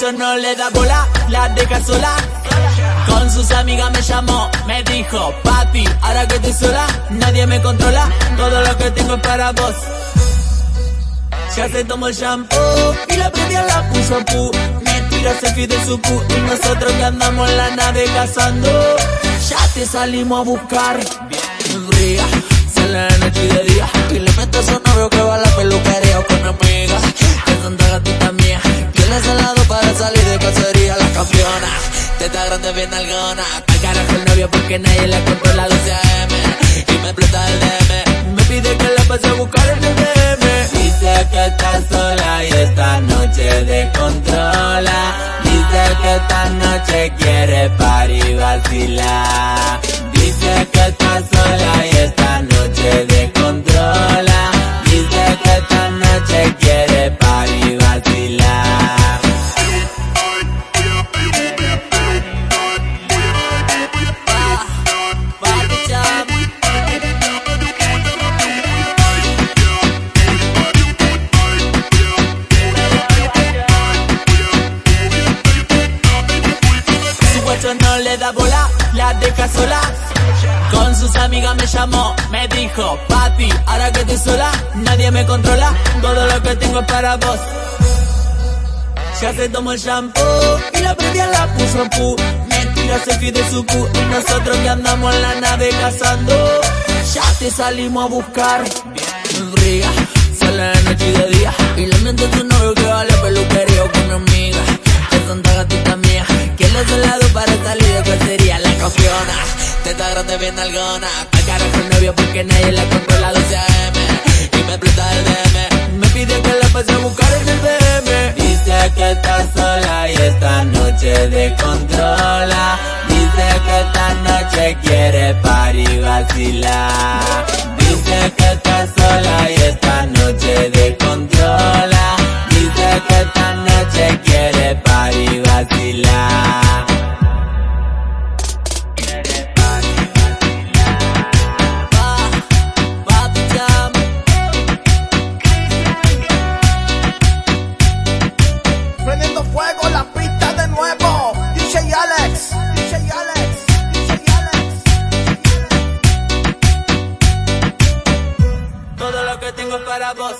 no le da bola, la deja sola. Con sus amigas me llamó, me dijo, papi, ahora que estoy sola, nadie me controla, todo lo que tengo es para vos. Ya se tomó el shampoo y la previa la puso pu. Me tira selfie de su pu y nosotros que andamos en la nave cazando. Ya te salimos a buscar. Bien fría, sale de noche teta grande bien algona. Al carajo el novio porque nadie le controla los AM. Y me explota el DM. Me pide que la pase a buscar en el DM. Dice que está sola y esta noche descontrola. Dice que esta noche quiere parir vacilar. Su guacho no le da bola, la deja sola. Con sus amigas me llamó, me dijo, papi, ahora que estoy sola, nadie me controla, todo lo que tengo es para vos. Ya se tomó el shampoo y la previa la puso pu. Me tira selfie de su pu y nosotros que andamos en la nave cazando. Ya te salimos a buscar. Fría, sale de noche de teta grande bien algona. Al carajo el novio porque nadie la controla 12 AM. Y me explota el DM. Me pide que la pase a buscar en el BM. Dice que está sola y esta noche descontrola. Dice que esta noche quiere parir vacilar. Dice que está sola y esta noche descontrola. Dice que esta noche quiere parir vacilar. Tengo para vos.